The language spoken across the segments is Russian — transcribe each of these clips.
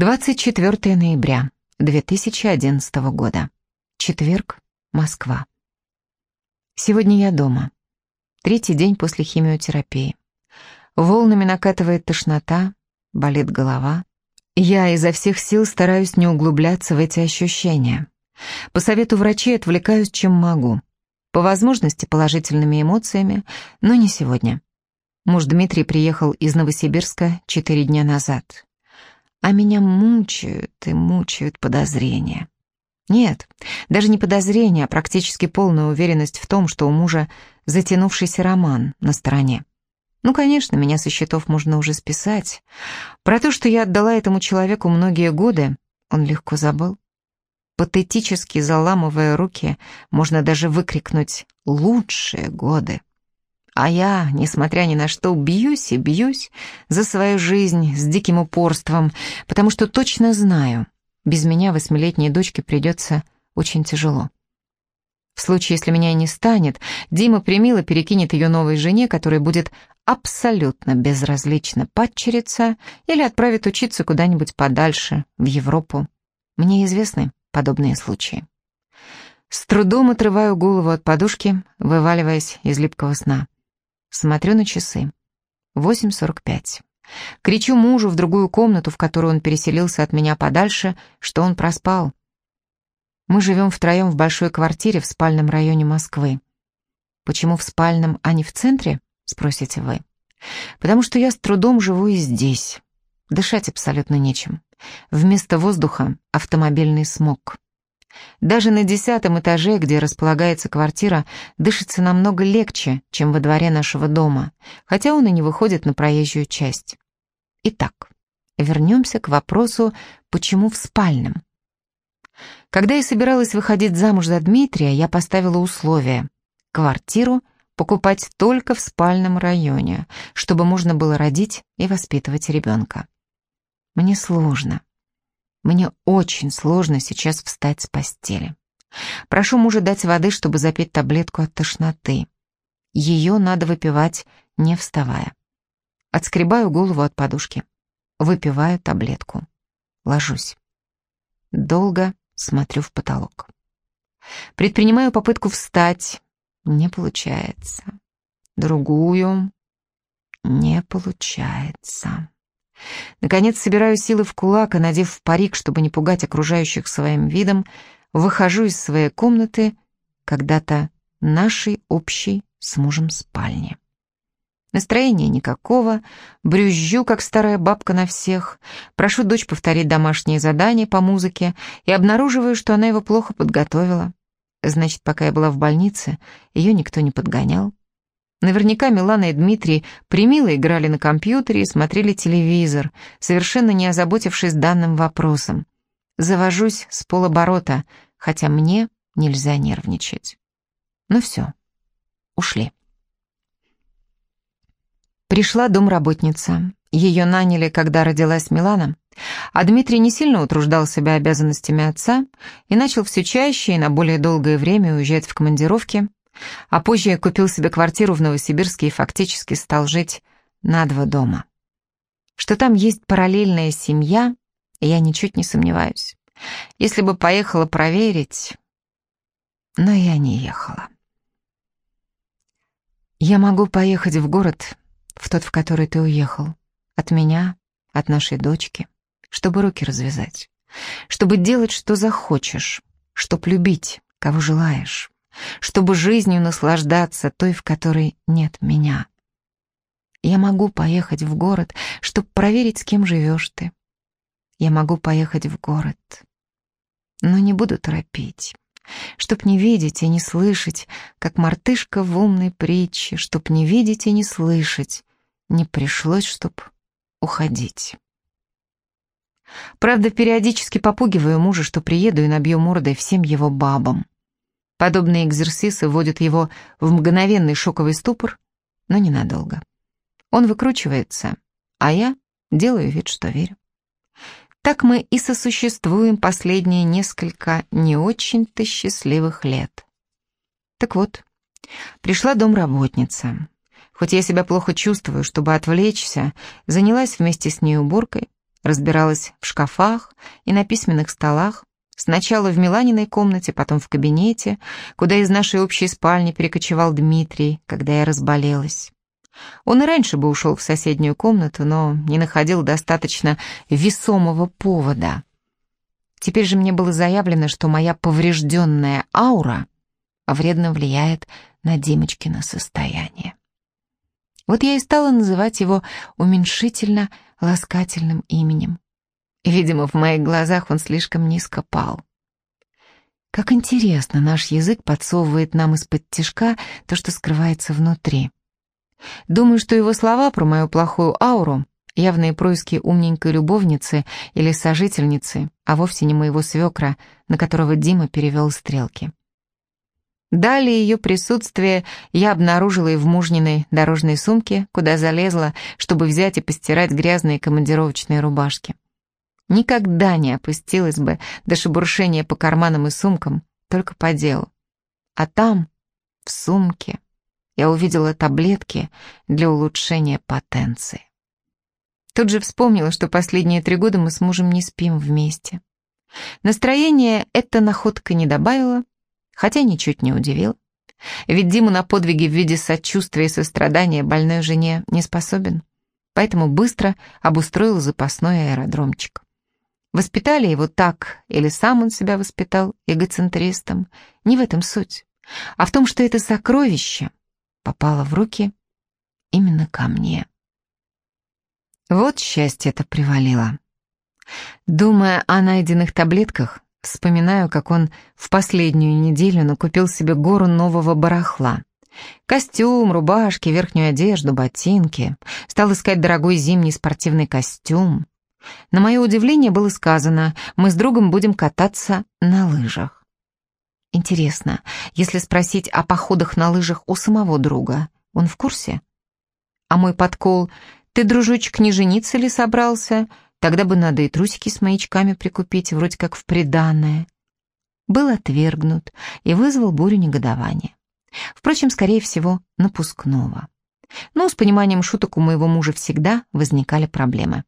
24 ноября 2011 года. Четверг, Москва. Сегодня я дома. Третий день после химиотерапии. Волнами накатывает тошнота, болит голова. Я изо всех сил стараюсь не углубляться в эти ощущения. По совету врачей отвлекаюсь, чем могу. По возможности положительными эмоциями, но не сегодня. Муж Дмитрий приехал из Новосибирска четыре дня назад. А меня мучают и мучают подозрения. Нет, даже не подозрения, а практически полная уверенность в том, что у мужа затянувшийся роман на стороне. Ну, конечно, меня со счетов можно уже списать. Про то, что я отдала этому человеку многие годы, он легко забыл. Патетически заламывая руки, можно даже выкрикнуть «лучшие годы». А я, несмотря ни на что, бьюсь и бьюсь за свою жизнь с диким упорством, потому что точно знаю, без меня восьмилетней дочке придется очень тяжело. В случае, если меня и не станет, Дима примило перекинет ее новой жене, которая будет абсолютно безразлично падчерица или отправит учиться куда-нибудь подальше, в Европу. Мне известны подобные случаи. С трудом отрываю голову от подушки, вываливаясь из липкого сна. Смотрю на часы. 8.45. Кричу мужу в другую комнату, в которую он переселился от меня подальше, что он проспал. Мы живем втроем в большой квартире в спальном районе Москвы. Почему в спальном, а не в центре, спросите вы? Потому что я с трудом живу и здесь. Дышать абсолютно нечем. Вместо воздуха автомобильный смог. Даже на десятом этаже, где располагается квартира, дышится намного легче, чем во дворе нашего дома, хотя он и не выходит на проезжую часть. Итак, вернемся к вопросу, почему в спальном. Когда я собиралась выходить замуж за Дмитрия, я поставила условие – квартиру покупать только в спальном районе, чтобы можно было родить и воспитывать ребенка. Мне сложно. Мне очень сложно сейчас встать с постели. Прошу мужа дать воды, чтобы запить таблетку от тошноты. Ее надо выпивать, не вставая. Отскребаю голову от подушки. Выпиваю таблетку. Ложусь. Долго смотрю в потолок. Предпринимаю попытку встать. Не получается. Другую. Не получается. Наконец собираю силы в кулак и, надев парик, чтобы не пугать окружающих своим видом, выхожу из своей комнаты, когда-то нашей общей с мужем спальни. Настроения никакого, брюзжу, как старая бабка на всех, прошу дочь повторить домашние задания по музыке и обнаруживаю, что она его плохо подготовила. Значит, пока я была в больнице, ее никто не подгонял. Наверняка Милана и Дмитрий примило играли на компьютере и смотрели телевизор, совершенно не озаботившись данным вопросом. Завожусь с полоборота, хотя мне нельзя нервничать. Ну все, ушли. Пришла домработница. Ее наняли, когда родилась Милана, а Дмитрий не сильно утруждал себя обязанностями отца и начал все чаще и на более долгое время уезжать в командировки, а позже купил себе квартиру в Новосибирске и фактически стал жить на два дома. Что там есть параллельная семья, я ничуть не сомневаюсь. Если бы поехала проверить... Но я не ехала. Я могу поехать в город, в тот, в который ты уехал. От меня, от нашей дочки, чтобы руки развязать. Чтобы делать, что захочешь, чтоб любить, кого желаешь чтобы жизнью наслаждаться той, в которой нет меня. Я могу поехать в город, чтобы проверить, с кем живешь ты. Я могу поехать в город, но не буду торопить, чтоб не видеть и не слышать, как мартышка в умной притче, чтоб не видеть и не слышать, не пришлось, чтоб уходить. Правда, периодически попугиваю мужа, что приеду и набью мордой всем его бабам. Подобные экзерсисы вводят его в мгновенный шоковый ступор, но ненадолго. Он выкручивается, а я делаю вид, что верю. Так мы и сосуществуем последние несколько не очень-то счастливых лет. Так вот, пришла домработница. Хоть я себя плохо чувствую, чтобы отвлечься, занялась вместе с ней уборкой, Разбиралась в шкафах и на письменных столах, Сначала в Миланиной комнате, потом в кабинете, куда из нашей общей спальни перекочевал Дмитрий, когда я разболелась. Он и раньше бы ушел в соседнюю комнату, но не находил достаточно весомого повода. Теперь же мне было заявлено, что моя поврежденная аура вредно влияет на Димочкино состояние. Вот я и стала называть его уменьшительно-ласкательным именем. Видимо, в моих глазах он слишком низко пал. Как интересно, наш язык подсовывает нам из-под тишка то, что скрывается внутри. Думаю, что его слова про мою плохую ауру — явные происки умненькой любовницы или сожительницы, а вовсе не моего свекра, на которого Дима перевел стрелки. Далее ее присутствие я обнаружила и в мужниной дорожной сумке, куда залезла, чтобы взять и постирать грязные командировочные рубашки никогда не опустилась бы до шебуршения по карманам и сумкам, только по делу. А там, в сумке, я увидела таблетки для улучшения потенции. Тут же вспомнила, что последние три года мы с мужем не спим вместе. Настроение эта находка не добавила, хотя ничуть не удивила. Ведь Дима на подвиги в виде сочувствия и сострадания больной жене не способен, поэтому быстро обустроил запасной аэродромчик. Воспитали его так, или сам он себя воспитал эгоцентристом, не в этом суть, а в том, что это сокровище попало в руки именно ко мне. Вот счастье это привалило. Думая о найденных таблетках, вспоминаю, как он в последнюю неделю накупил себе гору нового барахла. Костюм, рубашки, верхнюю одежду, ботинки. Стал искать дорогой зимний спортивный костюм. На мое удивление было сказано, мы с другом будем кататься на лыжах. Интересно, если спросить о походах на лыжах у самого друга, он в курсе? А мой подкол, ты, дружочек, не жениться ли собрался? Тогда бы надо и трусики с маячками прикупить, вроде как в приданное. Был отвергнут и вызвал бурю негодования. Впрочем, скорее всего, напускного. Но с пониманием шуток у моего мужа всегда возникали проблемы.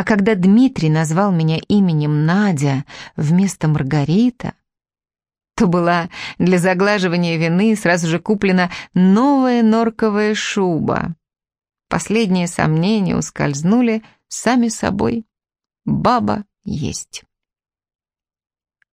А когда Дмитрий назвал меня именем Надя вместо Маргарита, то была для заглаживания вины сразу же куплена новая норковая шуба. Последние сомнения ускользнули сами собой. Баба есть.